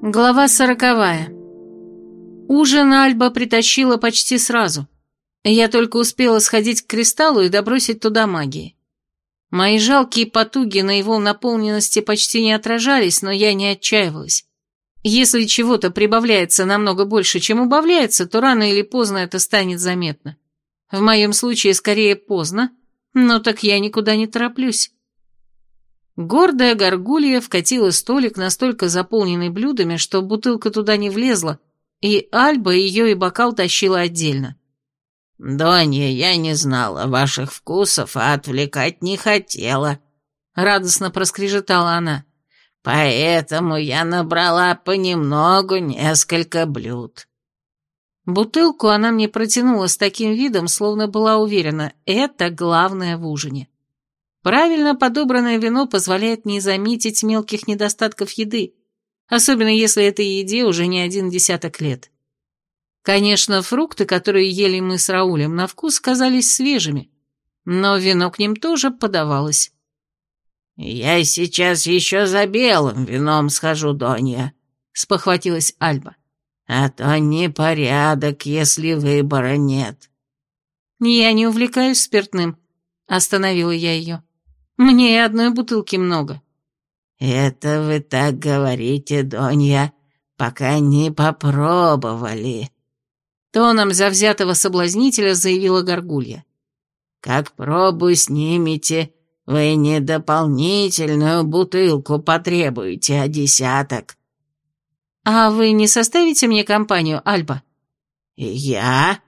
Глава сороковая. Ужин Альба притащила почти сразу. Я только успела сходить к кристаллу и добросить туда магии. Мои жалкие потуги на его наполненности почти не отражались, но я не отчаивалась. Если чего-то прибавляется намного больше, чем убавляется, то рано или поздно это станет заметно. В моем случае скорее поздно, но так я никуда не тороплюсь. Гордая горгулья вкатила столик, настолько заполненный блюдами, что бутылка туда не влезла, и Альба ее и бокал тащила отдельно. «Донья, я не знала ваших вкусов, а отвлекать не хотела», — радостно проскрежетала она. «Поэтому я набрала понемногу несколько блюд». Бутылку она мне протянула с таким видом, словно была уверена, это главное в ужине. Правильно подобранное вино позволяет не заметить мелких недостатков еды, особенно если этой еде уже не один десяток лет. Конечно, фрукты, которые ели мы с Раулем, на вкус казались свежими, но вино к ним тоже подавалось. «Я сейчас еще за белым вином схожу, Донья», — спохватилась Альба. «А то непорядок, если выбора нет». «Я не увлекаюсь спиртным», — остановила я ее. Мне и одной бутылки много». «Это вы так говорите, Донья, пока не попробовали», — тоном завзятого соблазнителя заявила Горгулья. «Как пробу снимете, вы не дополнительную бутылку потребуете, а десяток». «А вы не составите мне компанию, Альба?» «Я?»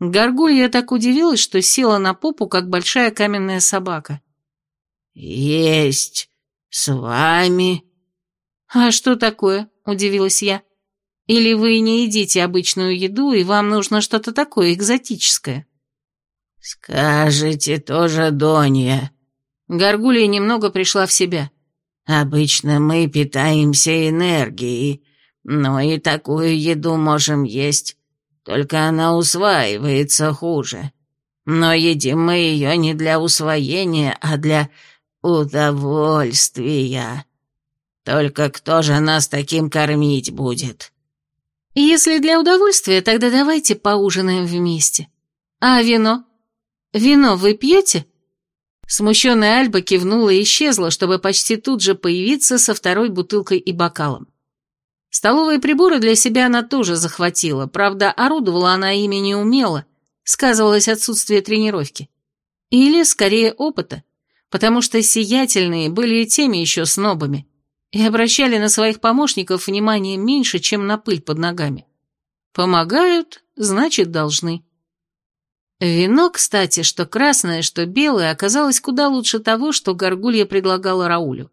Горгулья так удивилась, что села на попу, как большая каменная собака. «Есть с вами». «А что такое?» – удивилась я. «Или вы не едите обычную еду, и вам нужно что-то такое экзотическое?» «Скажете тоже, Донья». Горгулья немного пришла в себя. «Обычно мы питаемся энергией, но и такую еду можем есть, только она усваивается хуже. Но едим мы ее не для усвоения, а для «Удовольствия. Только кто же нас таким кормить будет?» «Если для удовольствия, тогда давайте поужинаем вместе. А вино? Вино вы пьете?» Смущенная Альба кивнула и исчезла, чтобы почти тут же появиться со второй бутылкой и бокалом. Столовые приборы для себя она тоже захватила, правда, орудовала она ими неумело, сказывалось отсутствие тренировки. Или, скорее, опыта потому что сиятельные были и теми еще снобами и обращали на своих помощников внимание меньше, чем на пыль под ногами. Помогают, значит, должны. Вино, кстати, что красное, что белое, оказалось куда лучше того, что Горгулья предлагала Раулю.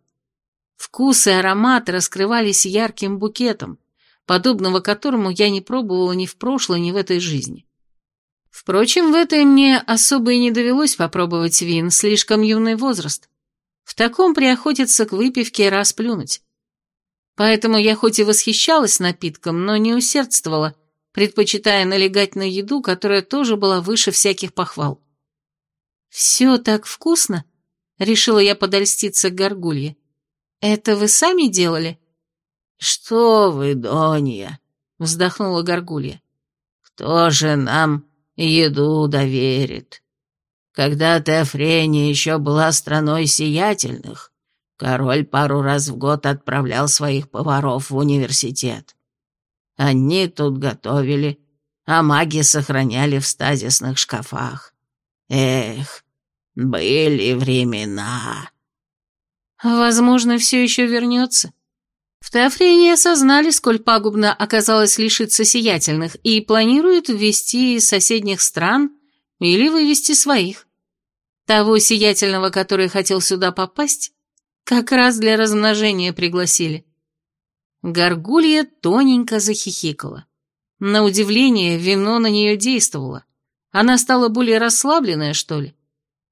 Вкус и аромат раскрывались ярким букетом, подобного которому я не пробовала ни в прошлой, ни в этой жизни. Впрочем, в этой мне особо и не довелось попробовать вин, слишком юный возраст. В таком приохотиться к выпивке расплюнуть. Поэтому я хоть и восхищалась напитком, но не усердствовала, предпочитая налегать на еду, которая тоже была выше всяких похвал. «Все так вкусно», — решила я подольститься к горгулье. «Это вы сами делали?» «Что вы, Донья?» — вздохнула горгулья. «Кто же нам еду доверит. Когда Теофрения еще была страной сиятельных, король пару раз в год отправлял своих поваров в университет. Они тут готовили, а маги сохраняли в стазисных шкафах. Эх, были времена. Возможно, все еще вернется. В Теофрении осознали, сколь пагубно оказалось лишиться сиятельных, и планируют ввести из соседних стран или вывести своих. Того сиятельного, который хотел сюда попасть, как раз для размножения пригласили. Горгулья тоненько захихикала. На удивление, вино на нее действовало. Она стала более расслабленная, что ли?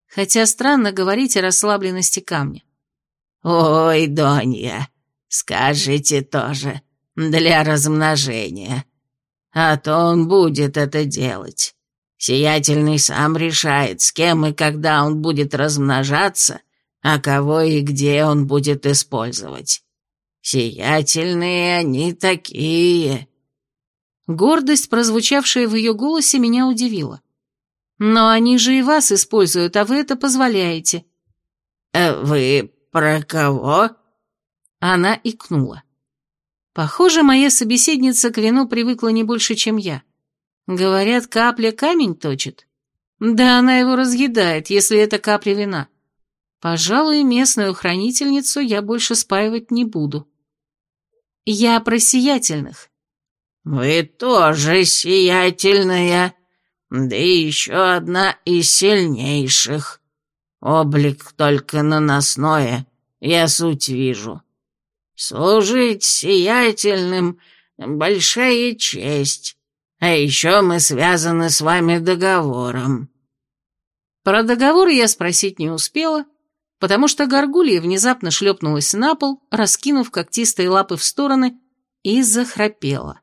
Хотя странно говорить о расслабленности камня. «Ой, Донья, Скажите тоже, для размножения. А то он будет это делать. Сиятельный сам решает, с кем и когда он будет размножаться, а кого и где он будет использовать. Сиятельные они такие». Гордость, прозвучавшая в ее голосе, меня удивила. «Но они же и вас используют, а вы это позволяете». «Э, «Вы про кого?» Она икнула. Похоже, моя собеседница к вину привыкла не больше, чем я. Говорят, капля камень точит. Да она его разъедает, если это капля вина. Пожалуй, местную хранительницу я больше спаивать не буду. Я про сиятельных. «Вы тоже сиятельная, да еще одна из сильнейших. Облик только наносное, я суть вижу. Служить сиятельным — большая честь, а еще мы связаны с вами договором». Про договор я спросить не успела, потому что горгулья внезапно шлепнулась на пол, раскинув когтистые лапы в стороны, и захрапела.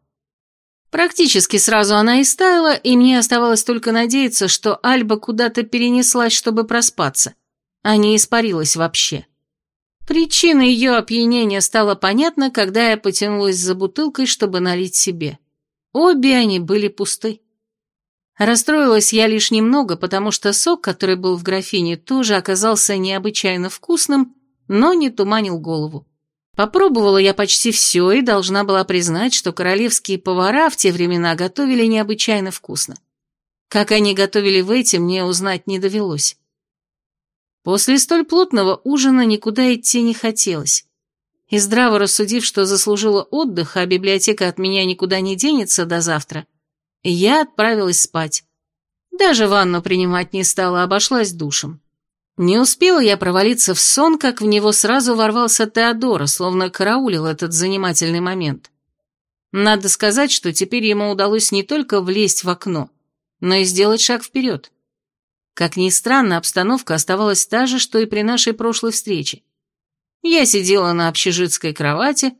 Практически сразу она и стаяла, и мне оставалось только надеяться, что Альба куда-то перенеслась, чтобы проспаться, а не испарилась вообще. Причина ее опьянения стала понятна, когда я потянулась за бутылкой, чтобы налить себе. Обе они были пусты. Расстроилась я лишь немного, потому что сок, который был в графине, тоже оказался необычайно вкусным, но не туманил голову. Попробовала я почти все и должна была признать, что королевские повара в те времена готовили необычайно вкусно. Как они готовили в эти, мне узнать не довелось. После столь плотного ужина никуда идти не хотелось. И здраво рассудив, что заслужила отдых, а библиотека от меня никуда не денется до завтра, я отправилась спать. Даже ванну принимать не стала, обошлась душем. Не успела я провалиться в сон, как в него сразу ворвался Теодора, словно караулил этот занимательный момент. Надо сказать, что теперь ему удалось не только влезть в окно, но и сделать шаг вперед. Как ни странно, обстановка оставалась та же, что и при нашей прошлой встрече. Я сидела на общежитской кровати,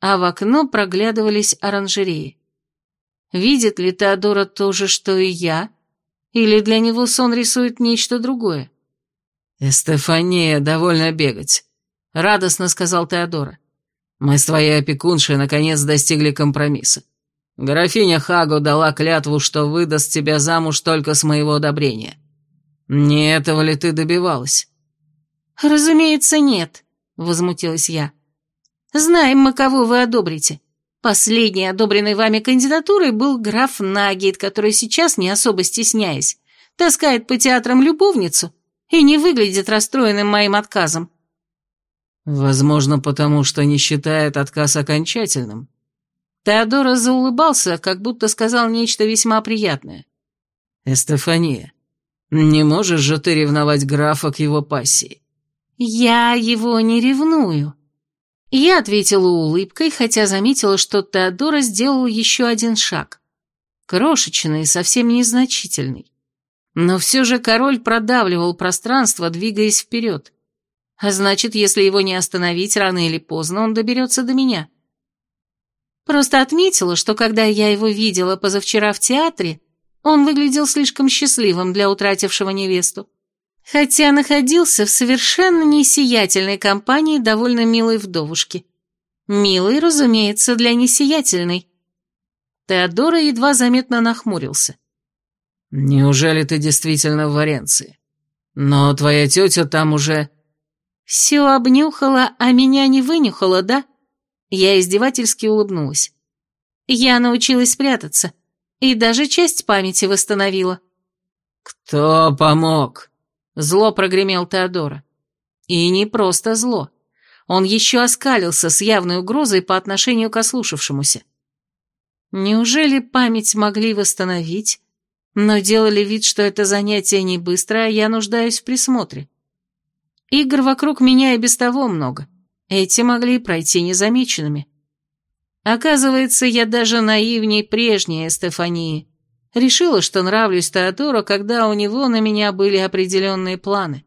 а в окно проглядывались оранжереи. Видит ли Теодора то же, что и я, или для него сон рисует нечто другое? «Эстефания, довольно бегать», — радостно сказал Теодора. «Мы с твоей опекуншей наконец достигли компромисса. Графиня Хагу дала клятву, что выдаст тебя замуж только с моего одобрения. «Не этого ли ты добивалась?» «Разумеется, нет», — возмутилась я. «Знаем мы, кого вы одобрите. Последней одобренной вами кандидатурой был граф Нагейт, который сейчас, не особо стесняясь, таскает по театрам любовницу и не выглядит расстроенным моим отказом». «Возможно, потому что не считает отказ окончательным». Теодора заулыбался, как будто сказал нечто весьма приятное. «Эстефания, не можешь же ты ревновать графа к его пассии?» «Я его не ревную». Я ответила улыбкой, хотя заметила, что Теодора сделал еще один шаг. Крошечный совсем незначительный. Но все же король продавливал пространство, двигаясь вперед. А значит, если его не остановить, рано или поздно он доберется до меня. Просто отметила, что когда я его видела позавчера в театре, он выглядел слишком счастливым для утратившего невесту. Хотя находился в совершенно несиятельной компании довольно милой вдовушки. Милой, разумеется, для несиятельной. Теодора едва заметно нахмурился. «Неужели ты действительно в Варенции? Но твоя тетя там уже...» «Все обнюхала, а меня не вынюхала, да?» Я издевательски улыбнулась. «Я научилась прятаться и даже часть памяти восстановила». «Кто помог?» — зло прогремел Теодора. И не просто зло. Он еще оскалился с явной угрозой по отношению к ослушавшемуся. Неужели память могли восстановить, но делали вид, что это занятие не быстро, а я нуждаюсь в присмотре? Игр вокруг меня и без того много. Эти могли пройти незамеченными. Оказывается, я даже наивней прежней Стефании. Решила, что нравлюсь Теодору, когда у него на меня были определенные планы.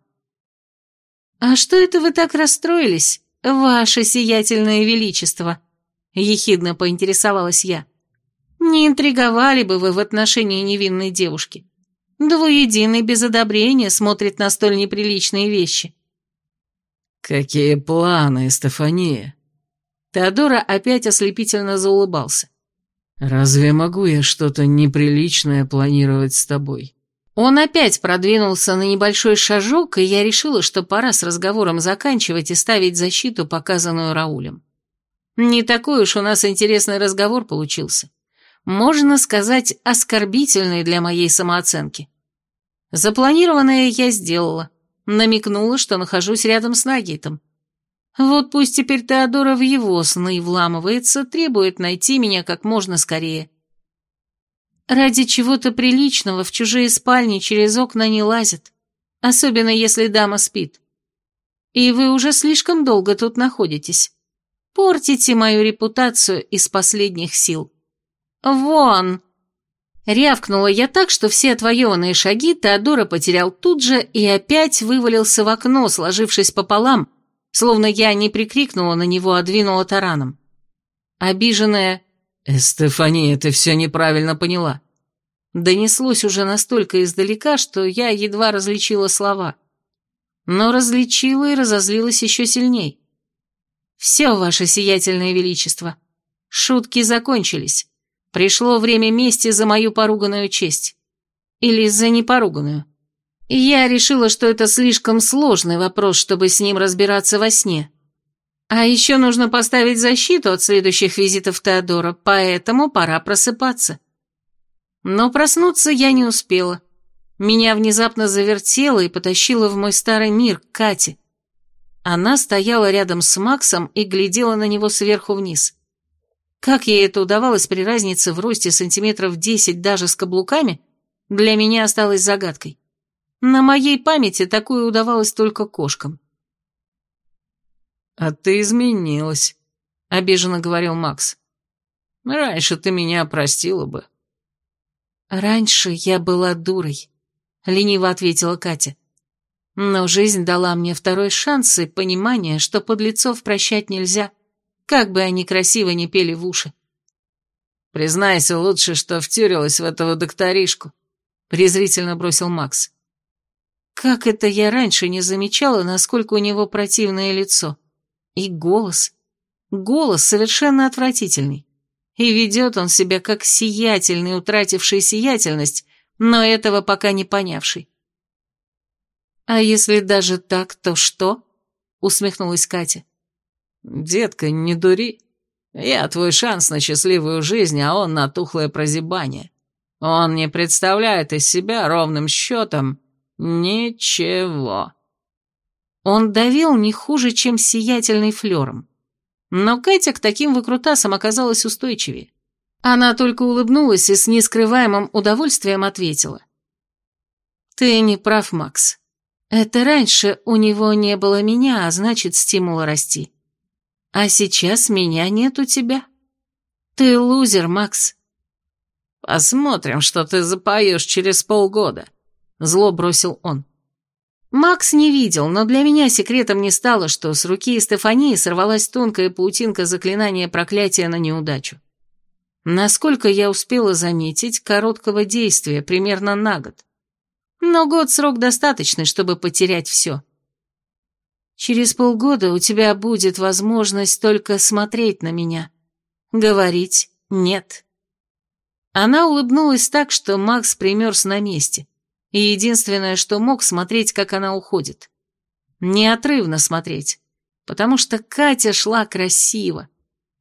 «А что это вы так расстроились, ваше сиятельное величество?» — ехидно поинтересовалась я. «Не интриговали бы вы в отношении невинной девушки. Двуединый без одобрения смотрит на столь неприличные вещи». «Какие планы, Стефания?» Теодора опять ослепительно заулыбался. «Разве могу я что-то неприличное планировать с тобой?» Он опять продвинулся на небольшой шажок, и я решила, что пора с разговором заканчивать и ставить защиту, показанную Раулем. Не такой уж у нас интересный разговор получился. Можно сказать, оскорбительный для моей самооценки. Запланированное я сделала, намекнула, что нахожусь рядом с Нагитом. Вот пусть теперь Теодора в его сны вламывается, требует найти меня как можно скорее. Ради чего-то приличного в чужие спальни через окна не лазят, особенно если дама спит. И вы уже слишком долго тут находитесь. Портите мою репутацию из последних сил. Вон!» Рявкнула я так, что все отвоеванные шаги Теодора потерял тут же и опять вывалился в окно, сложившись пополам, словно я не прикрикнула на него, а двинула тараном. Обиженная «Эстефания, ты все неправильно поняла». Донеслось уже настолько издалека, что я едва различила слова. Но различила и разозлилась еще сильней. «Все, ваше сиятельное величество. Шутки закончились. Пришло время мести за мою поруганную честь. Или за непоруганную. Я решила, что это слишком сложный вопрос, чтобы с ним разбираться во сне. А еще нужно поставить защиту от следующих визитов Теодора, поэтому пора просыпаться. Но проснуться я не успела. Меня внезапно завертело и потащило в мой старый мир, к Кате. Она стояла рядом с Максом и глядела на него сверху вниз. Как ей это удавалось при разнице в росте сантиметров десять даже с каблуками, для меня осталось загадкой. На моей памяти такое удавалось только кошкам. «А ты изменилась», — обиженно говорил Макс. «Раньше ты меня простила бы». «Раньше я была дурой», — лениво ответила Катя. «Но жизнь дала мне второй шанс и понимание, что подлецов прощать нельзя, как бы они красиво не пели в уши». «Признайся лучше, что втюрилась в этого докторишку», — презрительно бросил Макс. «Как это я раньше не замечала, насколько у него противное лицо?» И голос. Голос совершенно отвратительный. И ведет он себя как сиятельный, утративший сиятельность, но этого пока не понявший. «А если даже так, то что?» — усмехнулась Катя. «Детка, не дури. Я твой шанс на счастливую жизнь, а он на тухлое прозябание. Он не представляет из себя ровным счетом ничего». Он давил не хуже, чем сиятельный флером. Но Катя к таким выкрутасам оказалась устойчивее. Она только улыбнулась и с нескрываемым удовольствием ответила. «Ты не прав, Макс. Это раньше у него не было меня, а значит, стимула расти. А сейчас меня нет у тебя. Ты лузер, Макс». «Посмотрим, что ты запоешь через полгода», — зло бросил он. Макс не видел, но для меня секретом не стало, что с руки Стефании сорвалась тонкая паутинка заклинания проклятия на неудачу. Насколько я успела заметить, короткого действия, примерно на год. Но год срок достаточный, чтобы потерять все. Через полгода у тебя будет возможность только смотреть на меня. Говорить «нет». Она улыбнулась так, что Макс примерз на месте и единственное, что мог, смотреть, как она уходит. Неотрывно смотреть, потому что Катя шла красиво.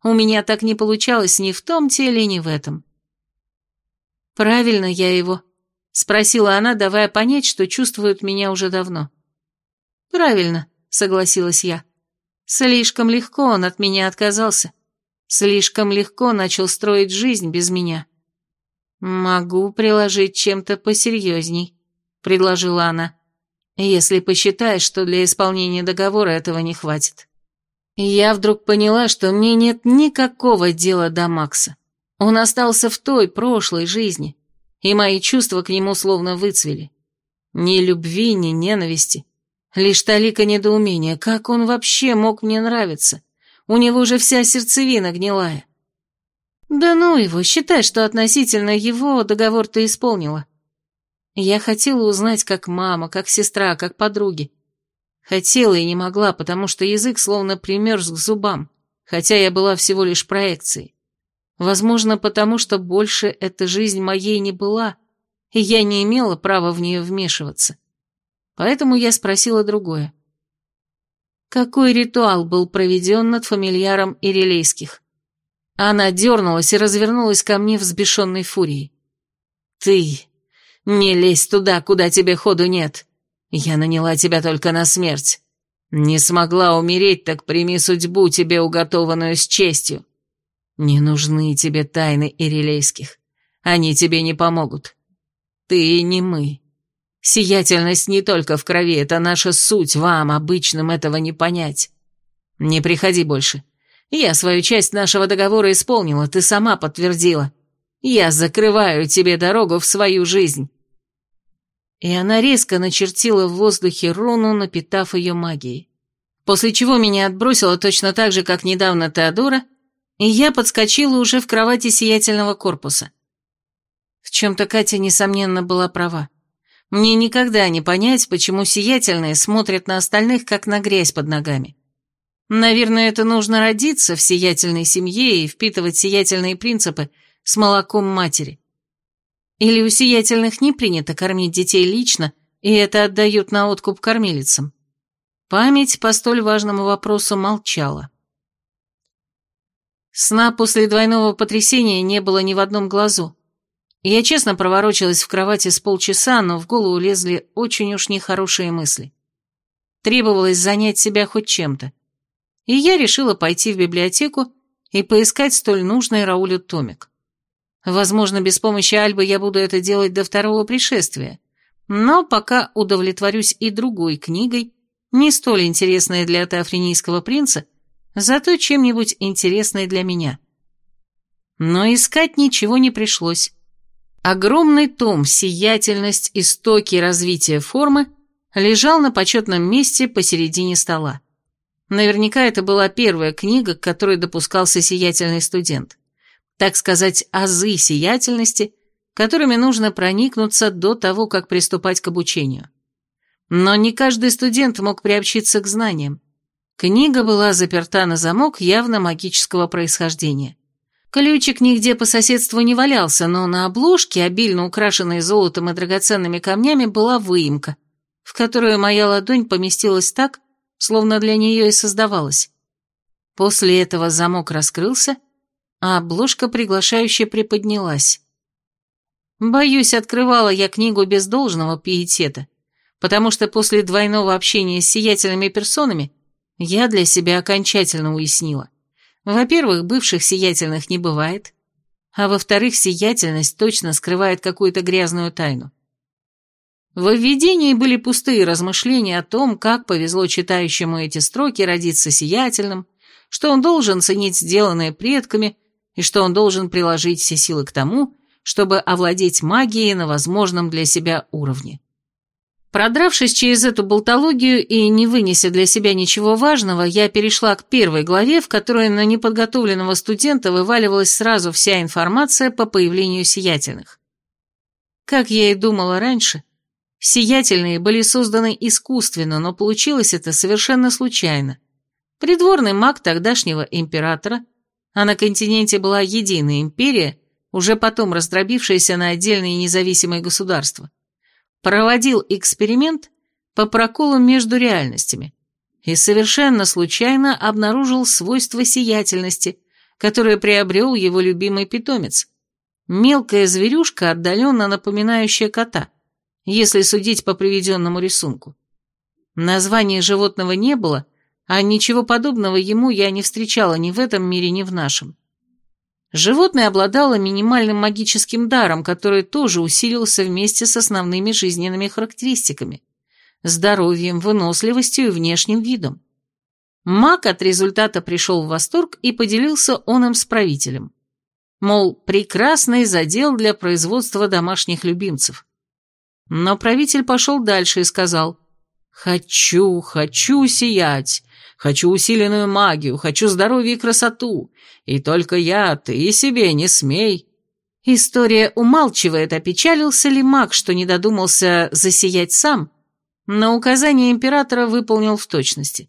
У меня так не получалось ни в том теле, ни в этом. «Правильно я его?» — спросила она, давая понять, что чувствует меня уже давно. «Правильно», — согласилась я. «Слишком легко он от меня отказался. Слишком легко начал строить жизнь без меня. Могу приложить чем-то посерьезней» предложила она. «Если посчитаешь, что для исполнения договора этого не хватит». Я вдруг поняла, что мне нет никакого дела до Макса. Он остался в той прошлой жизни, и мои чувства к нему словно выцвели. Ни любви, ни ненависти. Лишь толика недоумения, как он вообще мог мне нравиться? У него же вся сердцевина гнилая. Да ну его, считай, что относительно его договор ты исполнила. Я хотела узнать, как мама, как сестра, как подруги. Хотела и не могла, потому что язык словно примерз к зубам. хотя я была всего лишь проекцией. Возможно, потому что больше эта жизнь моей не была, и я не имела права в нее вмешиваться. Поэтому я спросила другое. Какой ритуал был проведен над фамильяром Ирилейских? Она дернулась и развернулась ко мне взбешенной фурией. «Ты! Не лезь туда, куда тебе ходу нет! Я наняла тебя только на смерть. Не смогла умереть, так прими судьбу тебе уготованную с честью. Не нужны тебе тайны Ирилейских. Они тебе не помогут. Ты и не мы. Сиятельность не только в крови, это наша суть, вам, обычным, этого не понять. Не приходи больше. Я свою часть нашего договора исполнила, ты сама подтвердила. Я закрываю тебе дорогу в свою жизнь». И она резко начертила в воздухе руну, напитав ее магией. После чего меня отбросило точно так же, как недавно Теодора, и я подскочила уже в кровати сиятельного корпуса. В чем-то Катя, несомненно, была права. Мне никогда не понять, почему сиятельные смотрят на остальных, как на грязь под ногами. Наверное, это нужно родиться в сиятельной семье и впитывать сиятельные принципы с молоком матери. Или у сиятельных не принято кормить детей лично, и это отдают на откуп кормилицам. Память по столь важному вопросу молчала. Сна после двойного потрясения не было ни в одном глазу. Я честно проворочилась в кровати с полчаса, но в голову лезли очень уж нехорошие мысли. Требовалось занять себя хоть чем-то. И я решила пойти в библиотеку и поискать столь нужный Раулю томик. Возможно, без помощи Альбы я буду это делать до второго пришествия, но пока удовлетворюсь и другой книгой, не столь интересной для теофренийского принца, зато чем-нибудь интересной для меня. Но искать ничего не пришлось. Огромный том «Сиятельность. Истоки развития формы» лежал на почетном месте посередине стола. Наверняка это была первая книга, к которой допускался сиятельный студент. Так сказать, азы сиятельности, которыми нужно проникнуться до того, как приступать к обучению. Но не каждый студент мог приобщиться к знаниям. Книга была заперта на замок явно магического происхождения. Ключик нигде по соседству не валялся, но на обложке, обильно украшенной золотом и драгоценными камнями, была выемка, в которую моя ладонь поместилась так, словно для нее и создавалась. После этого замок раскрылся, а обложка приглашающе приподнялась. Боюсь, открывала я книгу без должного пиетета, потому что после двойного общения с сиятельными персонами я для себя окончательно уяснила. Во-первых, бывших сиятельных не бывает, а во-вторых, сиятельность точно скрывает какую-то грязную тайну. В введении были пустые размышления о том, как повезло читающему эти строки родиться сиятельным, что он должен ценить сделанное предками и что он должен приложить все силы к тому, чтобы овладеть магией на возможном для себя уровне. Продравшись через эту болтологию и не вынеся для себя ничего важного, я перешла к первой главе, в которой на неподготовленного студента вываливалась сразу вся информация по появлению сиятельных. Как я и думала раньше, сиятельные были созданы искусственно, но получилось это совершенно случайно. Придворный маг тогдашнего императора, а на континенте была единая империя, уже потом раздробившаяся на отдельные независимые государства, проводил эксперимент по проколу между реальностями и совершенно случайно обнаружил свойство сиятельности, которое приобрел его любимый питомец. Мелкая зверюшка, отдаленно напоминающая кота, если судить по приведенному рисунку. Названия животного не было, а ничего подобного ему я не встречала ни в этом мире, ни в нашем. Животное обладало минимальным магическим даром, который тоже усилился вместе с основными жизненными характеристиками – здоровьем, выносливостью и внешним видом. Маг от результата пришел в восторг и поделился он им с правителем. Мол, прекрасный задел для производства домашних любимцев. Но правитель пошел дальше и сказал «Хочу, хочу сиять, Хочу усиленную магию, хочу здоровье и красоту. И только я, ты себе не смей». История умалчивает, опечалился ли маг, что не додумался засиять сам, но указание императора выполнил в точности.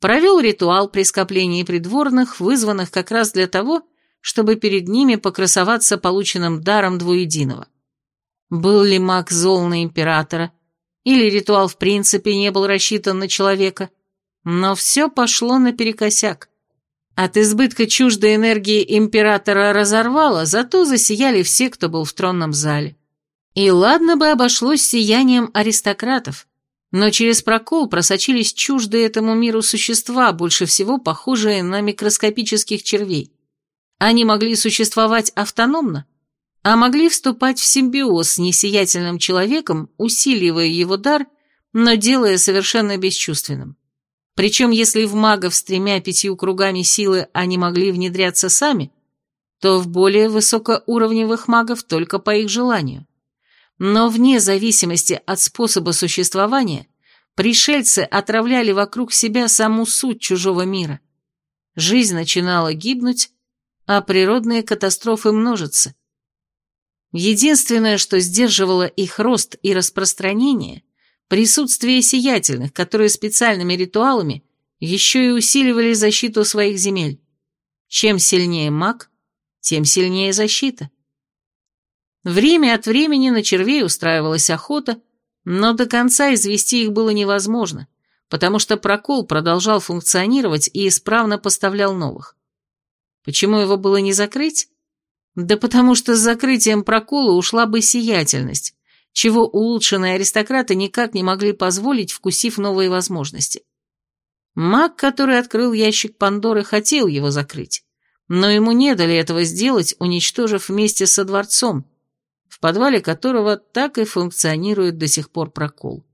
Провел ритуал при скоплении придворных, вызванных как раз для того, чтобы перед ними покрасоваться полученным даром двуединого. Был ли маг зол на императора, или ритуал в принципе не был рассчитан на человека, но все пошло наперекосяк. От избытка чуждой энергии императора разорвало, зато засияли все, кто был в тронном зале. И ладно бы обошлось сиянием аристократов, но через прокол просочились чуждые этому миру существа, больше всего похожие на микроскопических червей. Они могли существовать автономно, а могли вступать в симбиоз с несиятельным человеком, усиливая его дар, но делая совершенно бесчувственным. Причем если в магов с тремя пятью кругами силы они могли внедряться сами, то в более высокоуровневых магов только по их желанию. Но вне зависимости от способа существования, пришельцы отравляли вокруг себя саму суть чужого мира. Жизнь начинала гибнуть, а природные катастрофы множатся. Единственное, что сдерживало их рост и распространение – присутствие сиятельных, которые специальными ритуалами еще и усиливали защиту своих земель. Чем сильнее маг, тем сильнее защита. Время от времени на червей устраивалась охота, но до конца извести их было невозможно, потому что прокол продолжал функционировать и исправно поставлял новых. Почему его было не закрыть? Да потому что с закрытием прокола ушла бы сиятельность, чего улучшенные аристократы никак не могли позволить, вкусив новые возможности. Маг, который открыл ящик Пандоры, хотел его закрыть, но ему не дали этого сделать, уничтожив вместе со дворцом, в подвале которого так и функционирует до сих пор прокол.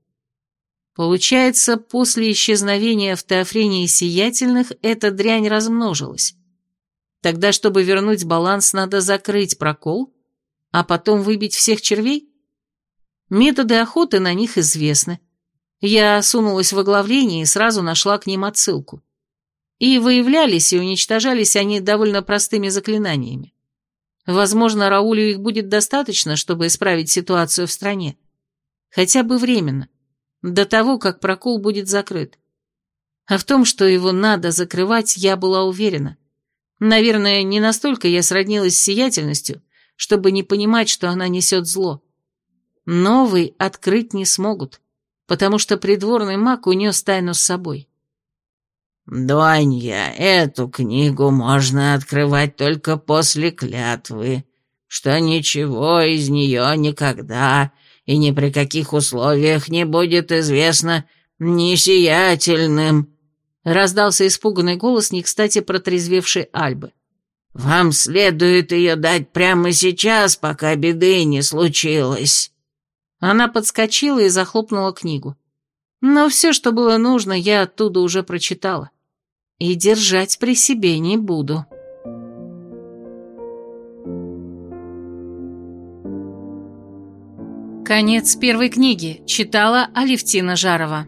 Получается, после исчезновения в Теофрении сиятельных эта дрянь размножилась. Тогда, чтобы вернуть баланс, надо закрыть прокол, а потом выбить всех червей? Методы охоты на них известны. Я сунулась в оглавление и сразу нашла к ним отсылку. И выявлялись и уничтожались они довольно простыми заклинаниями. Возможно, Раулю их будет достаточно, чтобы исправить ситуацию в стране. Хотя бы временно, до того, как прокол будет закрыт. А в том, что его надо закрывать, я была уверена. Наверное, не настолько я сроднилась с сиятельностью, чтобы не понимать, что она несет зло. Новый открыть не смогут, потому что придворный маг унес тайну с собой. «Донья, эту книгу можно открывать только после клятвы, что ничего из нее никогда и ни при каких условиях не будет известно несиятельным», Раздался испуганный голос, не кстати протрезвевшей Альбы. «Вам следует ее дать прямо сейчас, пока беды не случилось». Она подскочила и захлопнула книгу. Но все, что было нужно, я оттуда уже прочитала. И держать при себе не буду. Конец первой книги. Читала Алевтина Жарова.